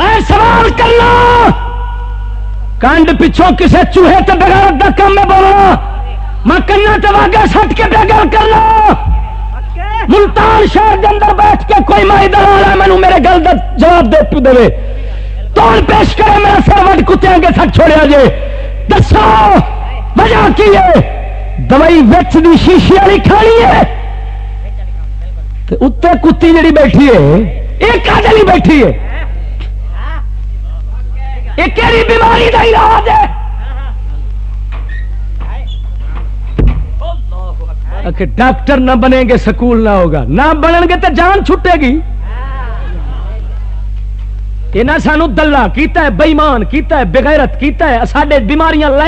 میں سوال کرنا کنڈ پچھوں کسے چوہے تو بغیر دا کم میں بولنا میں کنا واگا سٹ کے بغیر کرنا ملتان شہر کے اندر بیٹھ کے کوئی مائی دلال مینو میرے گل کا جواب دے پی دے۔ توڑ پیش کرے میرا سر وٹ کتیا کے سٹ چھوڑیا جے؟ دسو، وجہ کی ہے؟ دوائی وچ دی شیشی والی کھانی ہے۔ اتنے کتی جڑی بیٹھی ہے یہ کدلی بیٹھی ہے۔ یہ بیماری کا علاج ہے۔ کہ ڈاکٹر نہ بنے گے، سکول نہ ہوگا۔ نہ بنن گے تو جان چھٹے گی۔ یہ نہ سانو دلہ کیتا ہے بےمان کیتا ہے، بغیرت کیتا ہے، ساڈے بیماریاں لائ